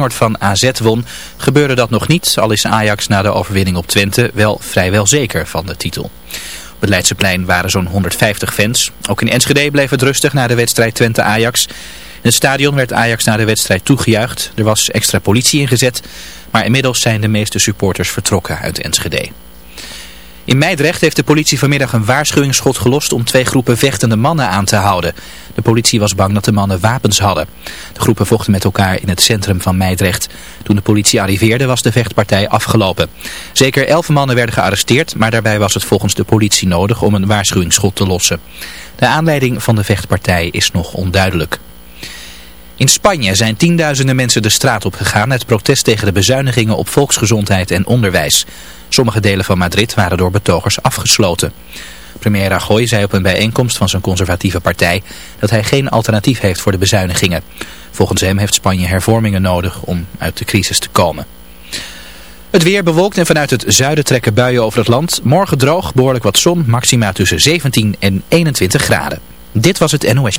Noord van AZ won, gebeurde dat nog niet, al is Ajax na de overwinning op Twente wel vrijwel zeker van de titel. Op het Leidseplein waren zo'n 150 fans. Ook in Enschede bleef het rustig na de wedstrijd Twente-Ajax. In het stadion werd Ajax na de wedstrijd toegejuicht. Er was extra politie ingezet, maar inmiddels zijn de meeste supporters vertrokken uit Enschede. In Meidrecht heeft de politie vanmiddag een waarschuwingsschot gelost om twee groepen vechtende mannen aan te houden. De politie was bang dat de mannen wapens hadden. De groepen vochten met elkaar in het centrum van Meidrecht. Toen de politie arriveerde was de vechtpartij afgelopen. Zeker elf mannen werden gearresteerd, maar daarbij was het volgens de politie nodig om een waarschuwingsschot te lossen. De aanleiding van de vechtpartij is nog onduidelijk. In Spanje zijn tienduizenden mensen de straat op gegaan uit protest tegen de bezuinigingen op volksgezondheid en onderwijs. Sommige delen van Madrid waren door betogers afgesloten. Premier Rajoy zei op een bijeenkomst van zijn conservatieve partij dat hij geen alternatief heeft voor de bezuinigingen. Volgens hem heeft Spanje hervormingen nodig om uit de crisis te komen. Het weer bewolkt en vanuit het zuiden trekken buien over het land. Morgen droog, behoorlijk wat zon, maxima tussen 17 en 21 graden. Dit was het NOS.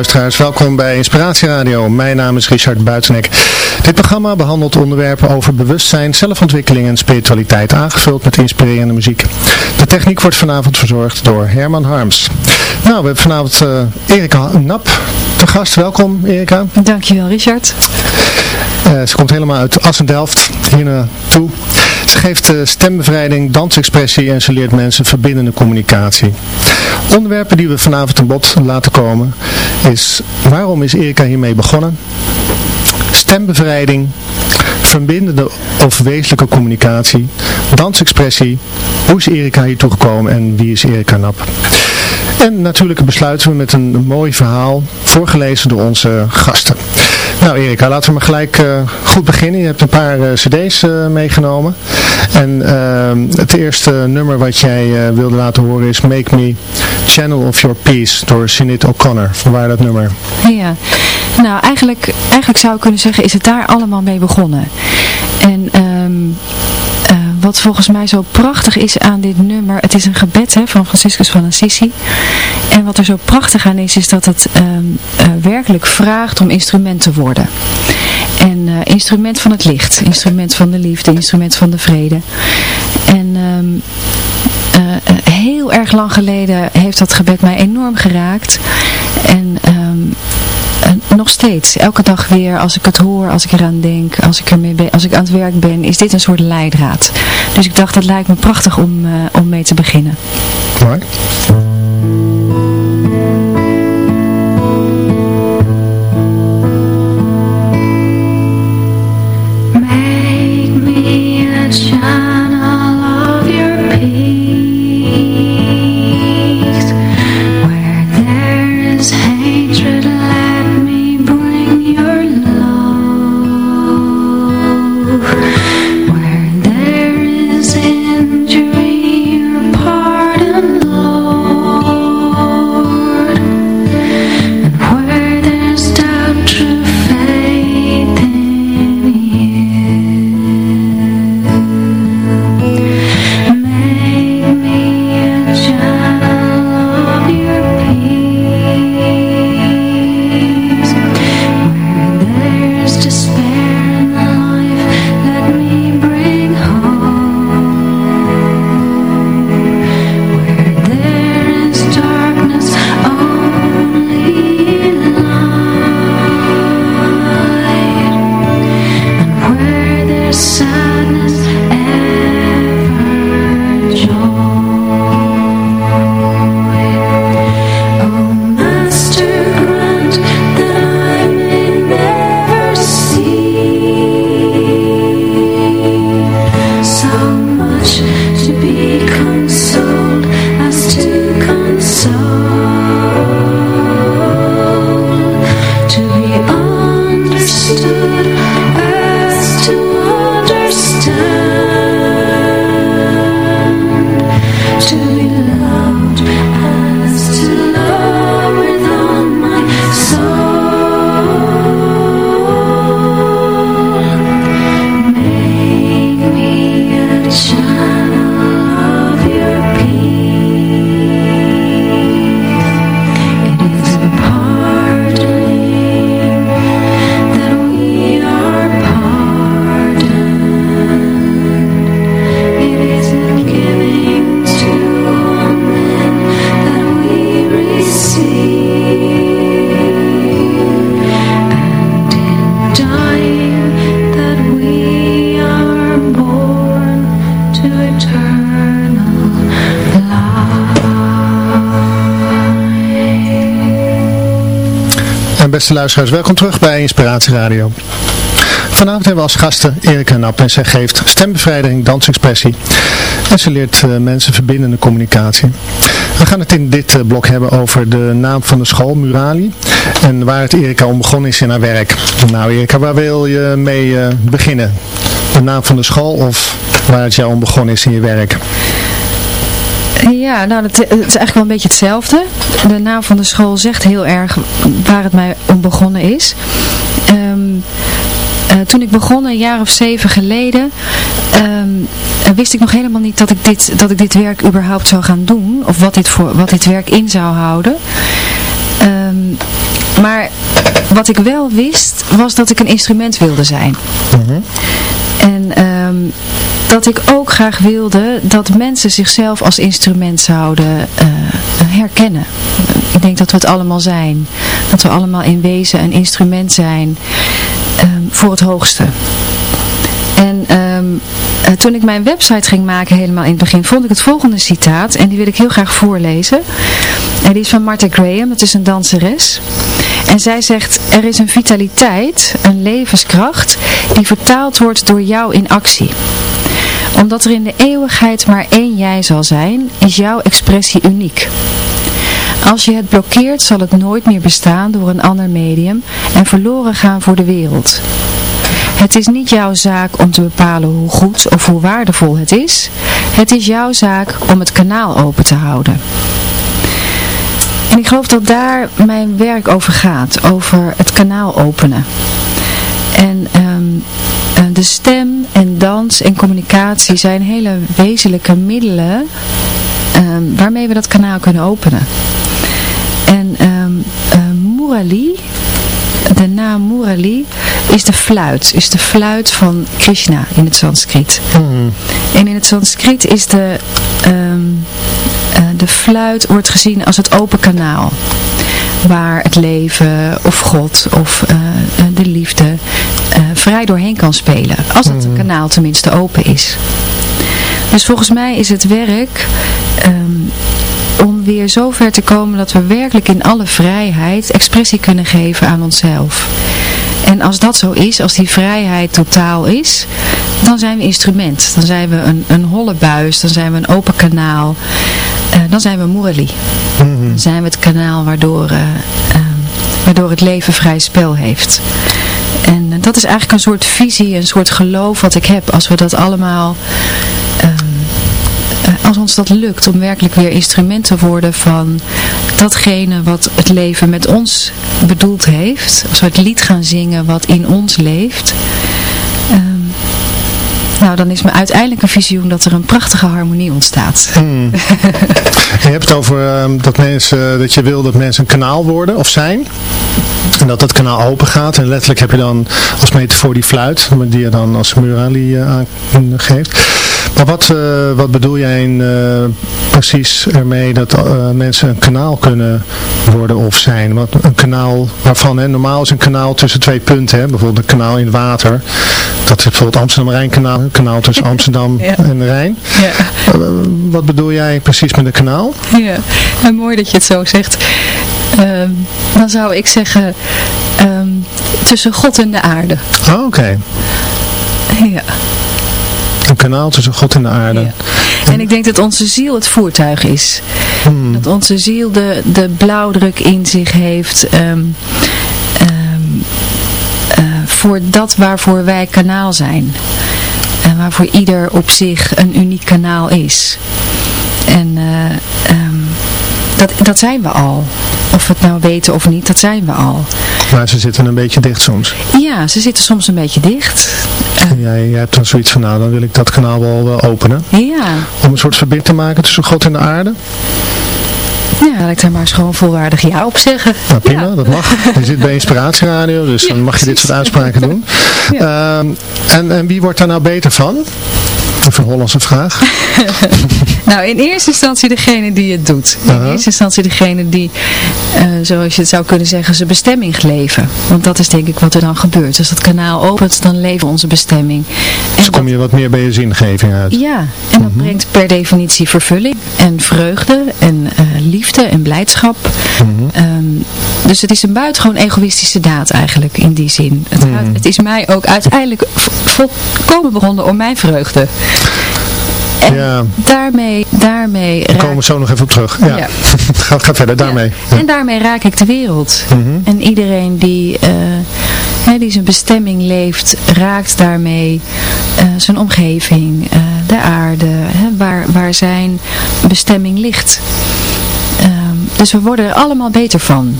Luisteraars, welkom bij Inspiratie Radio. Mijn naam is Richard Buitenek. Dit programma behandelt onderwerpen over bewustzijn, zelfontwikkeling en spiritualiteit, aangevuld met inspirerende muziek. De techniek wordt vanavond verzorgd door Herman Harms. Nou, we hebben vanavond eh, Erika Nap te gast. Welkom Erika. Dankjewel Richard. Eh, ze komt helemaal uit Assendelft hier naartoe. Ze geeft eh, stembevrijding, dansexpressie en ze leert mensen verbindende communicatie. Onderwerpen die we vanavond aan bod laten komen is waarom is Erika hiermee begonnen? Stembevrijding, verbindende of wezenlijke communicatie, dansexpressie, hoe is Erika hier toegekomen en wie is Erika Nap? En natuurlijk besluiten we met een mooi verhaal, voorgelezen door onze gasten. Nou Erika, laten we maar gelijk uh, goed beginnen. Je hebt een paar uh, cd's meegenomen. En het eerste nummer wat jij wilde laten horen is Make Me Channel of Your Peace door Sinead O'Connor. Vanwaar dat nummer? Ja, nou eigenlijk, eigenlijk zou ik kunnen zeggen is het daar allemaal mee begonnen. En... Wat volgens mij zo prachtig is aan dit nummer, het is een gebed hè, van Franciscus van Assisi. En wat er zo prachtig aan is, is dat het um, uh, werkelijk vraagt om instrument te worden. En uh, instrument van het licht, instrument van de liefde, instrument van de vrede. En um, uh, heel erg lang geleden heeft dat gebed mij enorm geraakt. En uh, nog steeds, elke dag weer, als ik het hoor, als ik eraan denk, als ik, ermee ben, als ik aan het werk ben, is dit een soort leidraad. Dus ik dacht, het lijkt me prachtig om, uh, om mee te beginnen. Mooi. Beste welkom terug bij Inspiratie Radio. Vanavond hebben we als gasten Erika Nap en zij geeft stembevrijding, dansexpressie en ze leert uh, mensen verbindende communicatie. We gaan het in dit uh, blok hebben over de naam van de school, Murali, en waar het Erika om begonnen is in haar werk. Nou Erika, waar wil je mee uh, beginnen? De naam van de school of waar het jou om begonnen is in je werk? Ja, nou, het, het, is eigenlijk wel een beetje hetzelfde. De naam van de school zegt heel erg waar het mij om begonnen is. Um, uh, toen ik begon, een jaar of zeven geleden, um, wist ik nog helemaal niet dat ik, dit, dat ik dit werk überhaupt zou gaan doen. Of wat dit, voor, wat dit werk in zou houden. Um, maar wat ik wel wist, was dat ik een instrument wilde zijn. -huh. En um, dat ik ook graag wilde dat mensen zichzelf als instrument zouden uh, herkennen. Ik denk dat we het allemaal zijn. Dat we allemaal in wezen een instrument zijn um, voor het hoogste. En um, uh, toen ik mijn website ging maken helemaal in het begin, vond ik het volgende citaat. En die wil ik heel graag voorlezen. En die is van Martha Graham, dat is een danseres. En zij zegt, er is een vitaliteit, een levenskracht, die vertaald wordt door jou in actie omdat er in de eeuwigheid maar één jij zal zijn, is jouw expressie uniek. Als je het blokkeert zal het nooit meer bestaan door een ander medium en verloren gaan voor de wereld. Het is niet jouw zaak om te bepalen hoe goed of hoe waardevol het is. Het is jouw zaak om het kanaal open te houden. En ik geloof dat daar mijn werk over gaat, over het kanaal openen. En ehm, de stem en dans en communicatie zijn hele wezenlijke middelen ehm, waarmee we dat kanaal kunnen openen. En um, Murali, de naam Murali, is de fluit. Is de fluit van Krishna in het Sanskriet. En in het Sanskriet is de, um, uh, de fluit wordt gezien als het open kanaal. Waar het leven of God of uh, de liefde uh, vrij doorheen kan spelen. Als het mm. kanaal tenminste open is. Dus volgens mij is het werk um, om weer zo ver te komen dat we werkelijk in alle vrijheid expressie kunnen geven aan onszelf. En als dat zo is, als die vrijheid totaal is, dan zijn we instrument. Dan zijn we een, een holle buis, dan zijn we een open kanaal. Uh, dan zijn we Murali. Mm -hmm. Dan zijn we het kanaal waardoor, uh, uh, waardoor het leven vrij spel heeft. En dat is eigenlijk een soort visie, een soort geloof wat ik heb. Als we dat allemaal als ons dat lukt om werkelijk weer instrument te worden van datgene wat het leven met ons bedoeld heeft. Als we het lied gaan zingen wat in ons leeft. Nou, dan is me uiteindelijk een visioen dat er een prachtige harmonie ontstaat. Hmm. je hebt het over um, dat, mensen, dat je wil dat mensen een kanaal worden of zijn. En dat dat kanaal open gaat. En letterlijk heb je dan als metafoor die fluit. Die je dan als murali uh, aangeeft. Maar wat, uh, wat bedoel jij in, uh, precies ermee dat mensen een kanaal kunnen worden of zijn? Wat, een kanaal waarvan, hè, normaal is een kanaal tussen twee punten. Hè, bijvoorbeeld een kanaal in het water. Dat is bijvoorbeeld Amsterdam-Rijnkanaal. Een kanaal tussen Amsterdam ja. en de Rijn. Ja. wat bedoel jij precies met een kanaal? Ja, en mooi dat je het zo zegt. Uh, dan zou ik zeggen um, tussen God en de aarde. Oh, oké. Okay. Ja. Een kanaal tussen God en de aarde. Ja. En ik denk dat onze ziel het voertuig is. Hmm. Dat onze ziel de, de blauwdruk in zich heeft. Um, um, uh, voor dat waarvoor wij kanaal zijn. En waarvoor ieder op zich een uniek kanaal is. En uh, um, dat, dat zijn we al. Of we het nou weten of niet, dat zijn we al. Maar ze zitten een beetje dicht soms. Ja, ze zitten soms een beetje dicht. Uh, jij, jij hebt dan zoiets van, nou dan wil ik dat kanaal wel uh, openen. Ja. Om een soort verbinding te maken tussen God en de aarde. Ja, laat ik daar maar eens gewoon volwaardig ja op zeggen. Nou, prima, ja. dat mag. Je zit bij Inspiratieradio, dus ja, dan mag je dit soort uitspraken doen. Ja. Uh, en, en wie wordt daar nou beter van? Een Hollandse vraag. nou, in eerste instantie degene die het doet. In uh -huh. eerste instantie degene die, uh, zoals je het zou kunnen zeggen, zijn bestemming leven. Want dat is denk ik wat er dan gebeurt. Als dat kanaal opent, dan leven onze bestemming. En dus kom je wat meer bij je zingeving uit. Ja, en dat uh -huh. brengt per definitie vervulling en vreugde en uh, liefde en blijdschap. -huh. um, dus het is een buitengewoon egoïstische daad eigenlijk in die zin. Het, gaat, het is mij ook uiteindelijk volkomen begonnen om mijn vreugde. En ja. daarmee, daarmee Daar komen we zo nog even op terug. Ja. ja. ga, ga verder, daarmee. Ja. En daarmee raak ik de wereld. Mm -hmm. En iedereen die, uh, hè, die zijn bestemming leeft, raakt daarmee uh, zijn omgeving, uh, de aarde, hè, waar, waar zijn bestemming ligt. Um, dus we worden er allemaal beter van.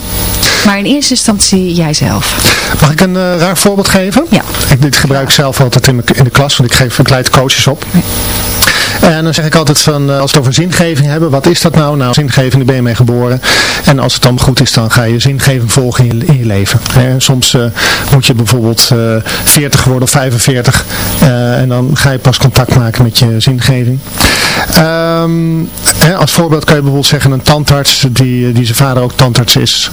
Maar in eerste instantie jijzelf. Mag ik een uh, raar voorbeeld geven? Ja. Ik, dit gebruik ik zelf altijd in, in de klas, want ik geef begeleid coaches op. Ja. En dan zeg ik altijd van, als we het over zingeving hebben, wat is dat nou? Nou, zingeving, daar ben je mee geboren. En als het dan goed is, dan ga je zingeving volgen in je, leven. En soms uh, moet je bijvoorbeeld uh, 40 worden of 45. Uh, en dan ga je pas contact maken met je zingeving. Um, hè, als voorbeeld kan je bijvoorbeeld zeggen, een tandarts, die, die zijn vader ook tandarts is,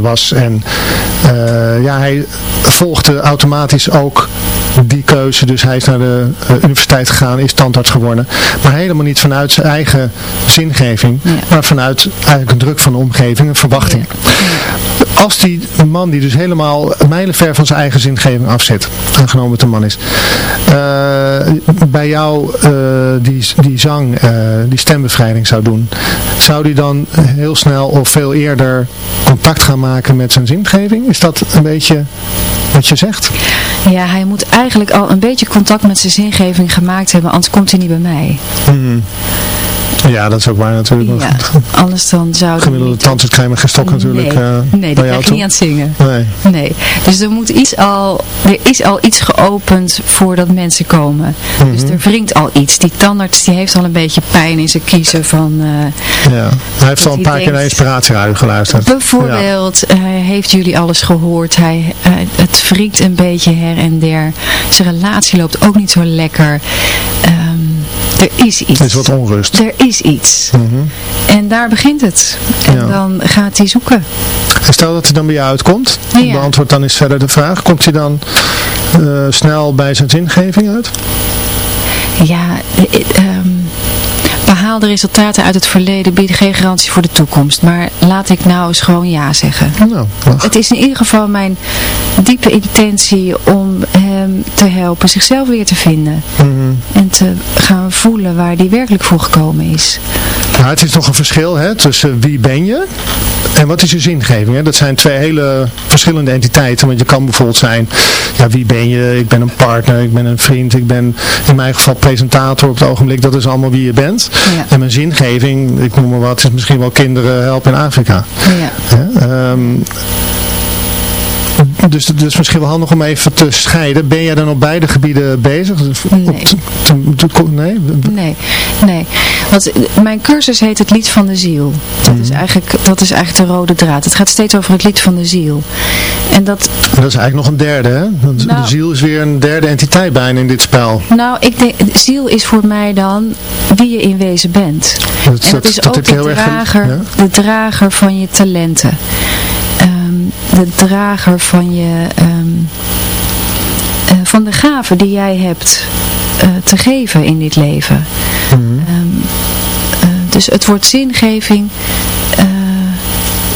was. En ja, hij volgde automatisch ook die keuze. Dus hij is naar de universiteit gegaan, is tandarts geworden. Maar helemaal niet vanuit zijn eigen zingeving. Ja. Maar vanuit eigenlijk een druk van de omgeving, een verwachting. Ja. als die man die dus helemaal mijlenver van zijn eigen zingeving afzet, aangenomen het een man is, eh, bij jou eh, die, die zang, eh, die stembevrijding zou doen, zou die dan heel snel of veel eerder contact gaan maken met zijn zingeving? Is dat een beetje wat je zegt? Ja, hij moet eigenlijk al een beetje contact met zijn zingeving gemaakt hebben, anders komt hij niet bij mij. Mhm. Ja, dat is ook waar natuurlijk. Ja, anders dan zou Gemiddelde tandarts krijg je geen stok natuurlijk. Nee, eh, nee die jou krijg je niet aan het zingen. Nee. Nee, dus er moet iets al, er is al iets geopend voordat mensen komen. Dus Mhm. er wringt al iets. Die tandarts die heeft al een beetje pijn in zijn kiezen van... eh, Ja. Hij heeft al een paar keer naar inspiratieradio geluisterd. Bijvoorbeeld, hij heeft jullie alles gehoord. Hij, eh, het wringt een beetje her en der. Zijn relatie loopt ook niet zo lekker. Er is iets. Er is wat onrust. Er is iets. Mhm. En daar begint het. En Ja. dan gaat hij zoeken. En Stel dat hij dan bij jou uitkomt. Ja. Beantwoord dan eens verder de vraag. Komt hij dan eh, snel bij zijn zingeving uit? Ja, eh, eh, ehm, behaalde resultaten uit het verleden bieden geen garantie voor de toekomst. Maar laat ik nou eens gewoon ja zeggen. Nou. Het is in ieder geval mijn diepe intentie om hem te helpen zichzelf weer te vinden. Mhm. En te gaan voelen waar hij werkelijk voor gekomen is. Maar het is toch een verschil hè, tussen wie ben je en wat is je zingeving. Hè? Dat zijn twee hele verschillende entiteiten. Want je kan bijvoorbeeld zijn, ja wie ben je? Ik ben een partner, ik ben een vriend, ik ben in mijn geval presentator op het ogenblik. Dat is allemaal wie je bent. Ja. En mijn zingeving, ik noem maar wat, is misschien wel kinderen helpen in Afrika. Ja. Hè? Dus het is misschien wel handig om even te scheiden. Ben jij dan op beide gebieden bezig? Nee. Nee? Nee, nee. Want mijn cursus heet het lied van de ziel. Dat, is eigenlijk, dat is eigenlijk de rode draad. Het gaat steeds over het lied van de ziel. En dat, Dat is eigenlijk nog een derde, hè? Want Nou- de ziel is weer een derde entiteit bijna in dit spel. nou, ik denk, de ziel is voor mij dan wie je in wezen bent. Dat, En dat is ook de erg... drager, ja? de drager van je talenten. Ehm, de drager van je... ehm, eh, van de gaven die jij hebt eh, te geven in dit leven. Mhm. Ehm, eh, dus het woord zingeving...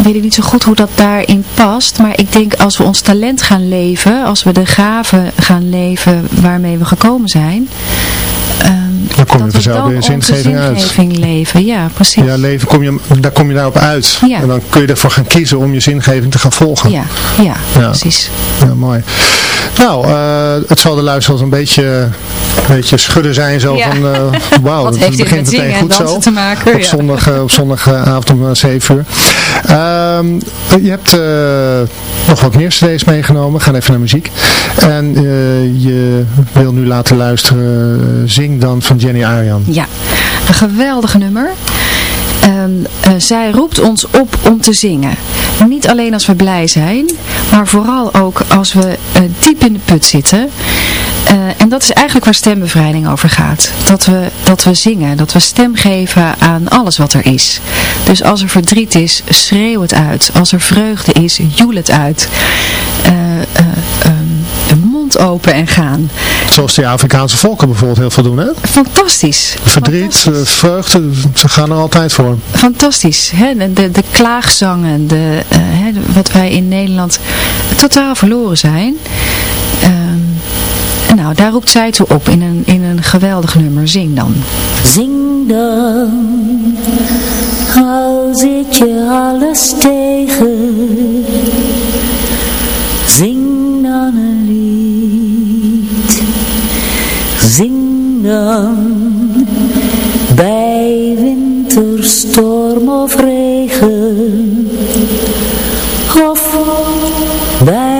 weet ik niet zo goed hoe dat daarin past. Maar ik denk als we ons talent gaan leven, als we de gaven gaan leven waarmee we gekomen zijn, ehm, Dan kom je vanzelf weer onze zingeving uit. zingeving leven. Ja, precies. Ja, leven, kom je, daar kom je daarop uit. Ja. En dan kun je ervoor gaan kiezen om je zingeving te gaan volgen. Ja, ja, Ja. precies. Ja, mooi. Nou, eh, het zal de luisteraars een beetje, een beetje schudden zijn zo Ja. van, eh wauw, het begint met meteen zingen goed zo. te maken? Op zondag, eh, op zondagavond om eh, 7 uur. Ehm, je hebt nog wat meer cd's meegenomen. We gaan even naar muziek. En je wil nu laten luisteren Zing dan van Jenny Arian. Ja, een geweldig nummer. Ehm, eh, zij roept ons op om te zingen. Niet alleen als we blij zijn, maar vooral ook als we eh, diep in de put zitten. Eh, en dat is eigenlijk waar stembevrijding over gaat. Dat we, dat we zingen, dat we stem geven aan alles wat er is. Dus als er verdriet is, schreeuw het uit. Als er vreugde is, joel het uit. Mond open en gaan. Zoals de Afrikaanse volken bijvoorbeeld heel veel doen. Hè? Fantastisch. Verdriet, eh, Fantastisch. vreugde, ze gaan er altijd voor. fantastisch. Hè? De, de, de klaagzangen, de, eh, hè, wat wij in Nederland totaal verloren zijn. Ehm, nou, daar roept zij toe op in een, in een geweldig nummer. Zing dan. Zing dan, al zit je alles tegen. Zing dan een Bij winterstorm of regen. Of bij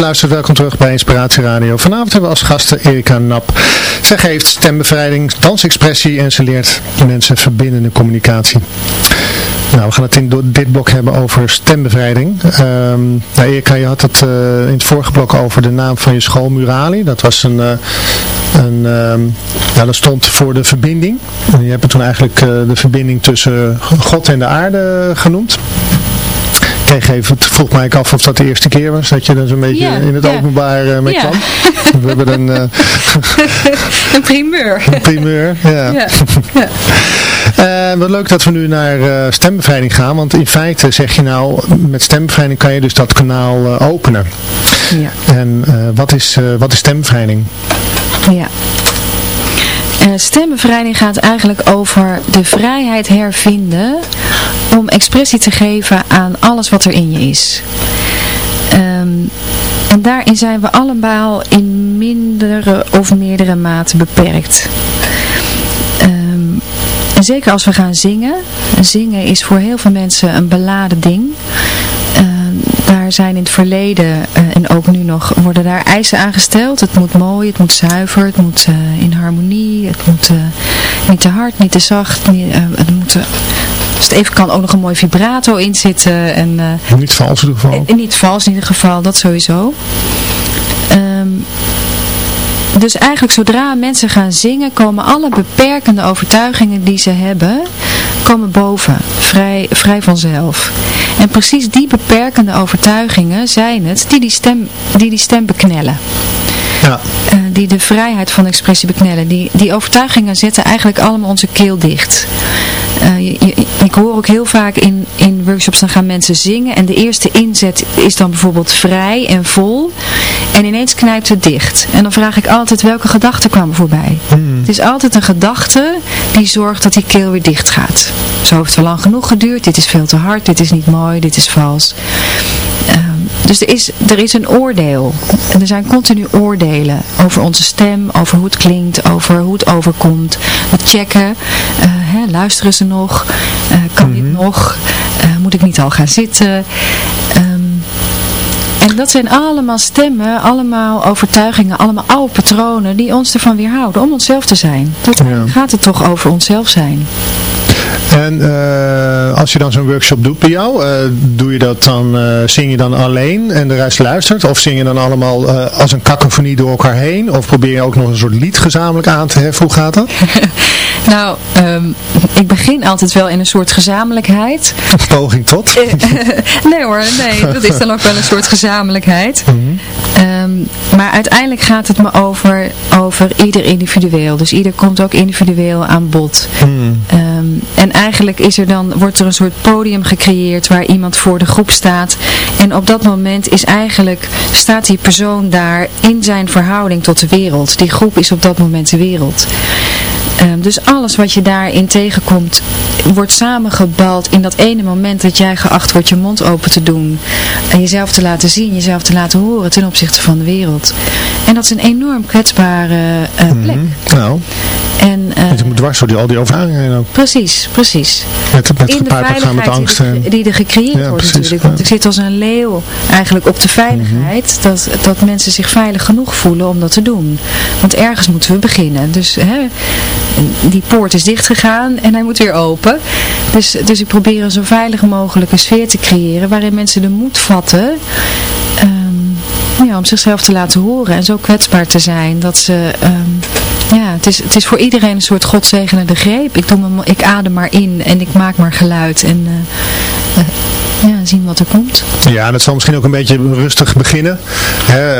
Luisteraars, welkom terug bij Inspiratie Radio. Vanavond hebben we als gasten Erika Nap. Zij geeft stembevrijding, dansexpressie en ze leert mensen verbindende communicatie. Nou, we gaan het in dit blok hebben over stembevrijding. Ehm nou, Erika, je had het eh, in het vorige blok over de naam van je school, Murali. Dat was een... eh, een ehm, dat stond voor de verbinding. En je hebt het toen eigenlijk eh, de verbinding tussen God en de aarde genoemd. Ik het vroeg mij af of dat de eerste keer was dat je dan zo'n beetje Ja, in het ja. openbaar eh, mee Ja. kwam. We hebben een, eh, Een primeur. een primeur. Ja. Ja. Eh, wat leuk dat we nu naar stembevrijding gaan, want in feite zeg je nou, met stembevrijding kan je dus dat kanaal openen. Ja. En wat, is, wat is stembevrijding? Ja. Stembevrijding gaat eigenlijk over de vrijheid hervinden om expressie te geven aan alles wat er in je is. Ehm, en daarin zijn we allemaal in mindere of meerdere mate beperkt. Ehm, zeker als we gaan zingen. Zingen is voor heel veel mensen een beladen ding. Ehm, daar zijn in het verleden eh, en ook nu nog worden daar eisen aangesteld. Het moet mooi, het moet zuiver, het moet eh, in harmonie, het moet eh, niet te hard, niet te zacht. Niet, het moet, als het even kan ook nog een mooi vibrato in zitten. En, eh, Niet vals in ieder geval. en niet vals in ieder geval, dat sowieso. Ehm, dus eigenlijk zodra mensen gaan zingen, komen alle beperkende overtuigingen die ze hebben, komen boven, vrij, vrij vanzelf. En precies die beperkende overtuigingen zijn het die die stem, die, die stem beknellen. Ja. Eh, die de vrijheid van expressie beknellen. Die, die overtuigingen zetten eigenlijk allemaal onze keel dicht. Eh, je- je- ik hoor ook heel vaak in, in workshops, dan gaan mensen zingen en de eerste inzet is dan bijvoorbeeld vrij en vol. En ineens knijpt het dicht. En dan vraag ik altijd welke gedachten kwamen voorbij. Het is altijd een gedachte die zorgt dat die keel weer dicht gaat. Zo heeft het wel lang genoeg geduurd, dit is veel te hard, dit is niet mooi, dit is vals. Ehm, dus er is, er is een oordeel. En er zijn continu oordelen over onze stem, over hoe het klinkt, over hoe het overkomt. Het checken, eh, hè, luisteren ze nog, Eh, kan dit nog, Eh, moet ik niet al gaan zitten. Ehm, en dat zijn allemaal stemmen, allemaal overtuigingen, allemaal oude patronen die ons ervan weerhouden om onszelf te zijn. Dat Ja. gaat het toch over onszelf zijn. En eh, als je dan zo'n workshop doet bij jou, doe je dat dan, zing je dan alleen en de rest luistert? Of zing je dan allemaal als een kakofonie door elkaar heen? Of probeer je ook nog een soort lied gezamenlijk aan te heffen? Hoe gaat dat? Nou, ehm, ik begin altijd wel in een soort gezamenlijkheid. Poging tot? nee hoor, nee, dat is dan ook wel een soort gezamenlijkheid. Mhm. Ehm, maar uiteindelijk gaat het me over, over ieder individueel. Dus ieder komt ook individueel aan bod. Hmm. Ehm, en eigenlijk is er dan, wordt er een soort podium gecreëerd waar iemand voor de groep staat. En op dat moment is eigenlijk, staat die persoon daar in zijn verhouding tot de wereld. Die groep is op dat moment de wereld. Ehm, dus alles wat je daarin tegenkomt, wordt samengebald in dat ene moment dat jij geacht wordt je mond open te doen. En jezelf te laten zien, jezelf te laten horen ten opzichte van de wereld. En dat is een enorm kwetsbare eh, plek. Mhm. Nou, En, eh, je moet dwars door die, al die overhangingen heen ook. Precies, precies. Met, met In de gaan met veiligheid angst. die, En, er- die er gecreëerd Ja, wordt precies, natuurlijk. ja. Want ik zit als een leeuw eigenlijk op de veiligheid. Mhm. dat, dat mensen zich veilig genoeg voelen om dat te doen. Want ergens moeten we beginnen. Dus hè, die poort is dichtgegaan en hij moet weer open. Dus, dus ik probeer een zo veilig mogelijke sfeer te creëren. Waarin mensen de moed vatten... ehm, ja, om zichzelf te laten horen en zo kwetsbaar te zijn dat ze, ehm, ja, het is, het is voor iedereen een soort godzegenende greep. Ik, ik adem maar in en ik maak maar geluid en eh, eh, ja, zien wat er komt. Ja, dat zal misschien ook een beetje rustig beginnen. Hè,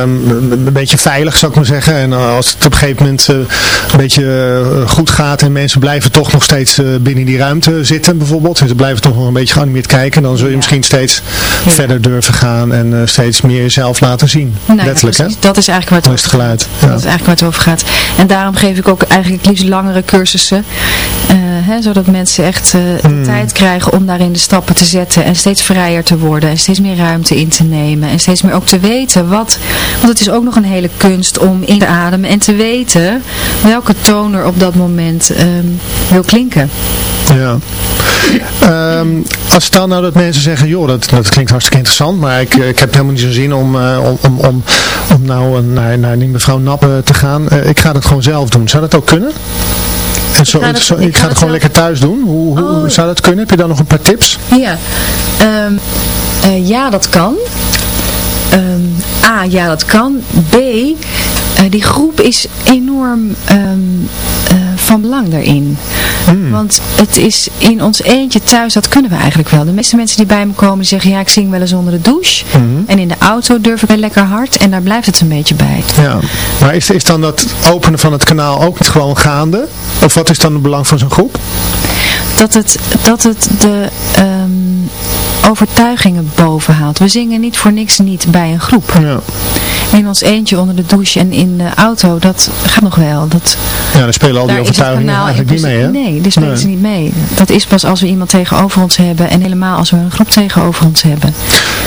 ehm, een beetje veilig zou ik maar zeggen. En als het op een gegeven moment eh, een beetje eh, goed gaat en mensen blijven toch nog steeds eh, binnen die ruimte zitten bijvoorbeeld. En ze blijven toch nog een beetje geanimeerd kijken. Dan zul je Ja. misschien steeds Ja. verder durven gaan en eh, steeds meer jezelf laten zien. Nou ja, Letterlijk hè. Dat is eigenlijk waar het over geluid. Dat is eigenlijk waar het over gaat. En daarom geef ik ook eigenlijk het liefst langere cursussen. eh, hè, zodat mensen echt de Hmm. tijd krijgen om daarin de stappen te zetten. En steeds vrijer te worden. En steeds meer ruimte in te nemen. En steeds meer ook te weten wat... Want het is ook nog een hele kunst om in te ademen. En te weten welke toon er op dat moment ehm, wil klinken. Ja. Ehm, als stel nou dat mensen zeggen, joh, dat, dat klinkt hartstikke interessant, maar ik, eh, ik heb helemaal niet zo'n zin om, eh, om, om, om, om nou naar, naar die mevrouw Nappen te gaan. Ik ga dat gewoon zelf doen. Zou dat ook kunnen? En zo, ga dat- zo- ik ik ga het gewoon lekker thuis doen. Hoe, hoe Oh, zou dat kunnen? Heb je dan nog een paar tips? Ja, Ehm, eh, ja dat kan. Ehm, A, ja dat kan. B, eh, die groep is enorm ehm, eh, van belang daarin. Want het is in ons eentje thuis, dat kunnen we eigenlijk wel. De meeste mensen die bij me komen zeggen, ja ik zing wel eens onder de douche. En in de auto durf ik wel lekker hard en daar blijft het een beetje bij. Ja. Maar is, is dan dat openen van het kanaal ook niet gewoon gaande? Of wat is dan het belang van zo'n groep? dat het, dat het de ehm, overtuigingen bovenhaalt. We zingen niet voor niks niet bij een groep. Ja. In ons eentje onder de douche en in de auto, dat gaat nog wel. Dat, Ja, dan spelen al die overtuigingen eigenlijk niet mee, hè? Nee, die spelen Nee. ze niet mee. Dat is pas als we iemand tegenover ons hebben en helemaal als we een groep tegenover ons hebben.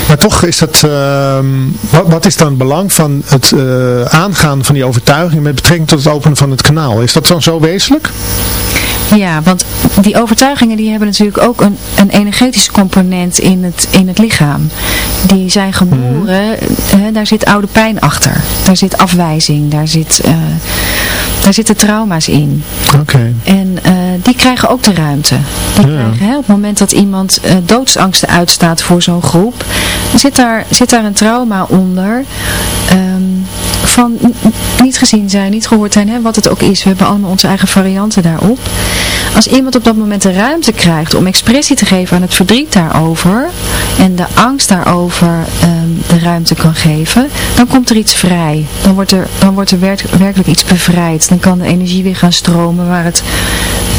Maar toch is dat, ehm, wat, wat is dan het belang van het eh, aangaan van die overtuiging met betrekking tot het openen van het kanaal? Is dat dan zo wezenlijk? Ja, want die overtuigingen die hebben natuurlijk ook een, een energetische component in het, in het lichaam. Die zijn geboren, hè, daar zit oude pijn achter. Daar zit afwijzing, daar, zit, eh, daar zitten trauma's in. Oké. En eh, die krijgen ook de ruimte. Die Ja. krijgen, hè, op het moment dat iemand eh, doodsangsten uitstaat voor zo'n groep, zit daar, zit daar een trauma onder. ehm, van niet gezien zijn, niet gehoord zijn, hè, wat het ook is. We hebben allemaal onze eigen varianten daarop. Als iemand op dat moment de ruimte krijgt om expressie te geven aan het verdriet daarover en de angst daarover de ruimte kan geven, dan komt er iets vrij. Dan wordt er, dan wordt er werk- werkelijk iets bevrijd. Dan kan de energie weer gaan stromen waar het,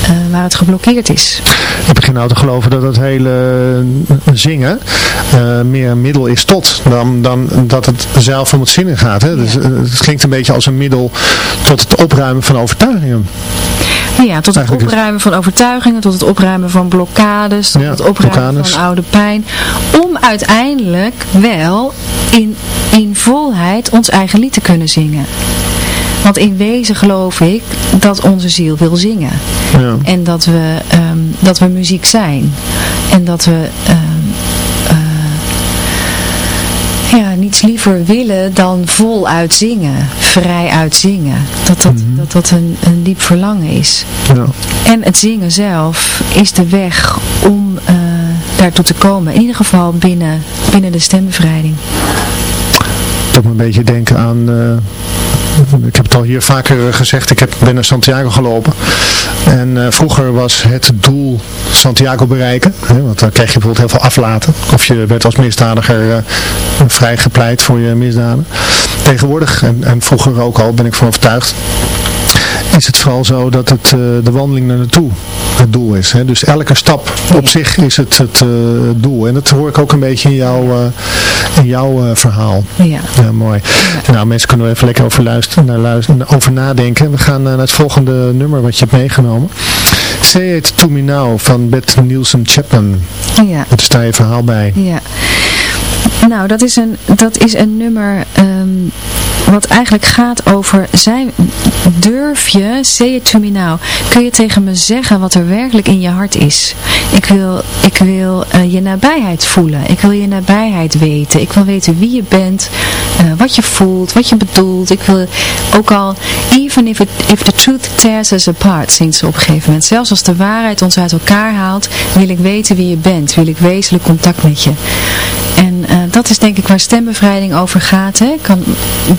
eh, waar het geblokkeerd is. Ik begin nou te geloven dat het hele eh, zingen eh, meer een middel is tot dan, dan dat het zelf om het zingen gaat. Hè? Dus, het klinkt een beetje als een middel tot het opruimen van overtuigingen. Ja, tot het Eigenlijk opruimen van overtuigingen, tot het opruimen van blokkades, tot Ja, het opruimen blokkades. van oude pijn. Om uiteindelijk wel in, in volheid ons eigen lied te kunnen zingen. Want in wezen geloof ik dat onze ziel wil zingen. Ja. En dat we, ehm, dat we muziek zijn. En dat we... ehm, ja, niets liever willen dan voluit zingen, vrij uit zingen. Dat dat, dat, dat een, een diep verlangen is. Ja. En het zingen zelf is de weg om eh, daartoe te komen. In ieder geval binnen, binnen de stembevrijding. doet me een beetje denken aan... eh, ik heb het al hier vaker gezegd, ik heb, ben naar Santiago gelopen. En eh, vroeger was het doel Santiago bereiken. Hè, want dan kreeg je bijvoorbeeld heel veel aflaten. Of je werd als misdadiger eh, vrijgepleit voor je misdaden. Tegenwoordig, en, en vroeger ook al, ben ik van overtuigd, is het vooral zo dat het, eh, de wandeling naar naartoe het doel is. Hè? Dus elke stap op zich is het het eh, doel. En dat hoor ik ook een beetje in jouw, eh, in jouw verhaal. Ja. Ja, mooi. Nou, mensen kunnen er even lekker over, luisteren, naar luisteren, over nadenken. We gaan naar het volgende nummer wat je hebt meegenomen. Say It To Me Now van Beth Nielsen Chapman. Ja. Er staat je verhaal bij. Ja. Nou, dat is een, dat is een nummer ehm, wat eigenlijk gaat over, zijn, durf je, say it to me now, kun je tegen me zeggen wat er werkelijk in je hart is. Ik wil, ik wil eh, je nabijheid voelen, ik wil je nabijheid weten, ik wil weten wie je bent, eh, wat je voelt, wat je bedoelt. Ik wil ook al, even if, it, if the truth tears us apart, ze op een gegeven moment. Zelfs als de waarheid ons uit elkaar haalt, wil ik weten wie je bent, wil ik wezenlijk contact met je. En dat is denk ik waar stembevrijding over gaat. Hè? Kan,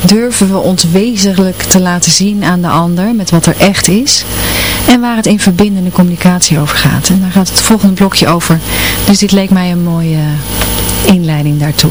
durven we ons wezenlijk te laten zien aan de ander met wat er echt is. En waar het in verbindende communicatie over gaat. En daar gaat het volgende blokje over. Dus dit leek mij een mooie inleiding daartoe.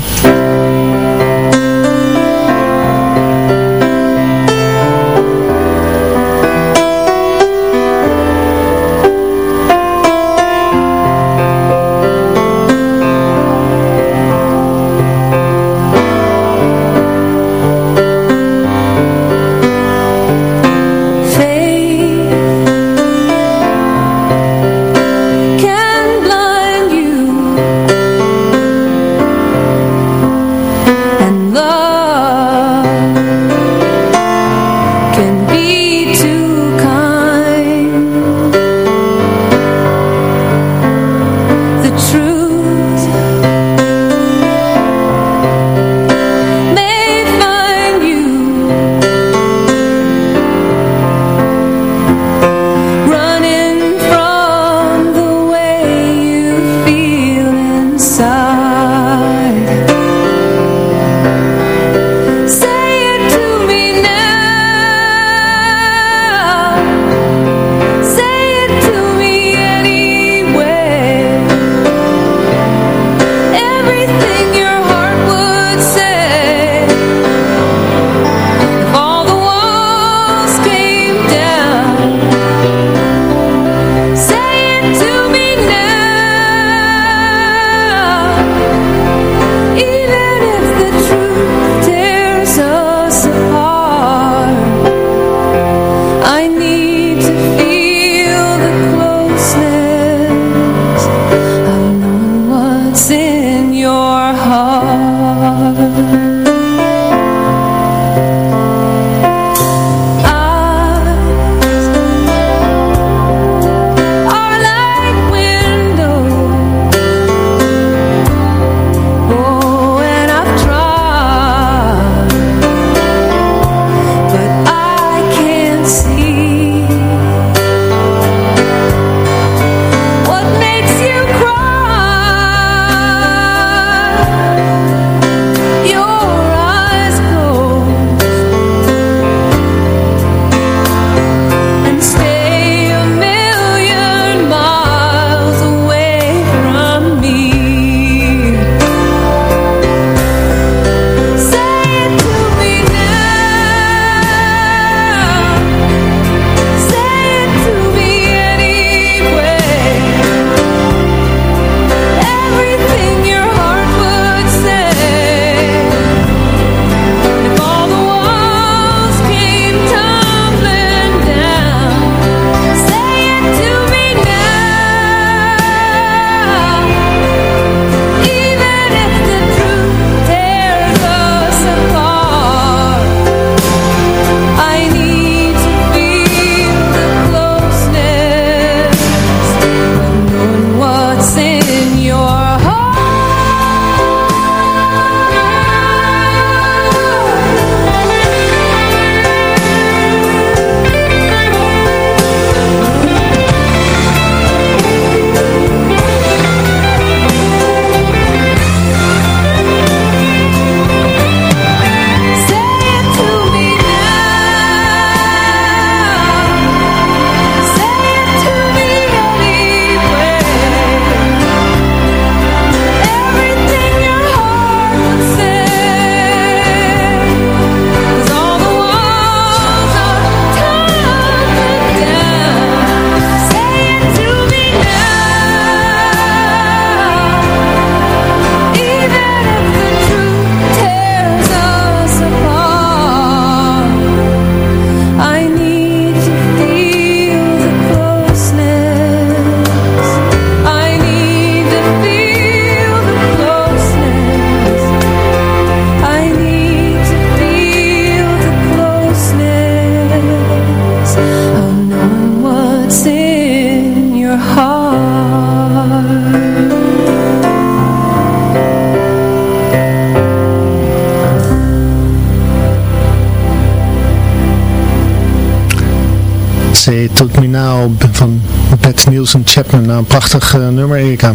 Nummer, Erika.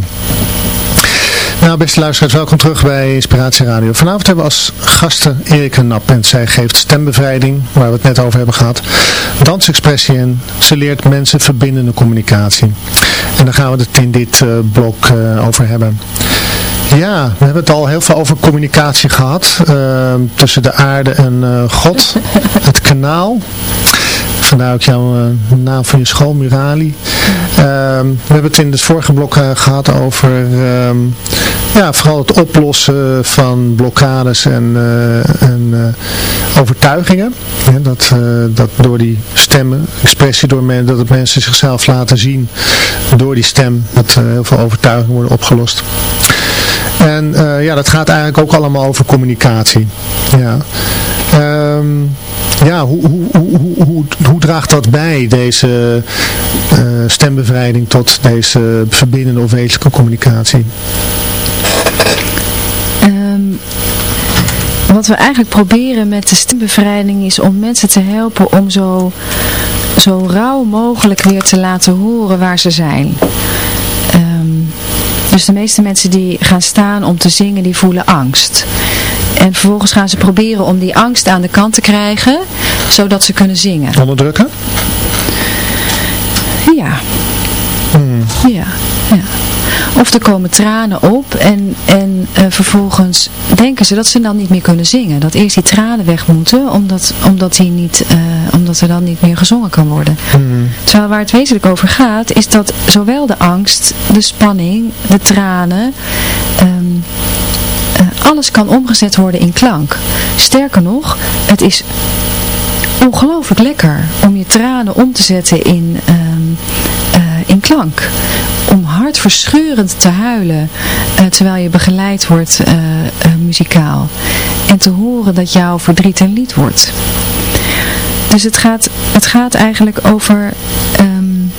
Nou, beste luisteraars, welkom terug bij Inspiratie Radio. Vanavond hebben we als gasten Erika Nap en zij geeft stembevrijding, waar we het net over hebben gehad, dansexpressie en ze leert mensen verbindende communicatie. En daar gaan we het in dit uh, blok uh, over hebben. Ja, we hebben het al heel veel over communicatie gehad. Tussen de aarde en God. het kanaal. Vandaar ook jouw uh, naam van je school, Murali. Ehm, we hebben het in het vorige blok gehad over um, ja, vooral het oplossen van blokkades en, en overtuigingen. Ja, dat, dat door die stemmen, expressie door men, dat het mensen zichzelf laten zien door die stem, dat heel veel overtuigingen worden opgelost. En uh, ja, dat gaat eigenlijk ook allemaal over communicatie. Ja, um, ja hoe, hoe, hoe, hoe, draagt dat bij, deze uh, stembevrijding, tot deze verbindende of wezenlijke communicatie? Um, wat we eigenlijk proberen met de stembevrijding is om mensen te helpen om zo, zo rauw mogelijk weer te laten horen waar ze zijn. Dus de meeste mensen die gaan staan om te zingen, die voelen angst. En vervolgens gaan ze proberen om die angst aan de kant te krijgen, zodat ze kunnen zingen. Onderdrukken? Ja. Hmm. Ja, ja. Of er komen tranen op en, en uh, vervolgens denken ze dat ze dan niet meer kunnen zingen. Dat eerst die tranen weg moeten, omdat, omdat, die niet, uh, omdat er dan niet meer gezongen kan worden. Hmm. Terwijl waar het wezenlijk over gaat, is dat zowel de angst, de spanning, de tranen... Um, uh, alles kan omgezet worden in klank. Sterker nog, het is ongelooflijk lekker om je tranen om te zetten in, um, uh, in klank. Hartverscheurend te huilen uh, terwijl je begeleid wordt uh, muzikaal. En te horen dat jouw verdriet een lied wordt. Dus het gaat, het gaat eigenlijk over... Um,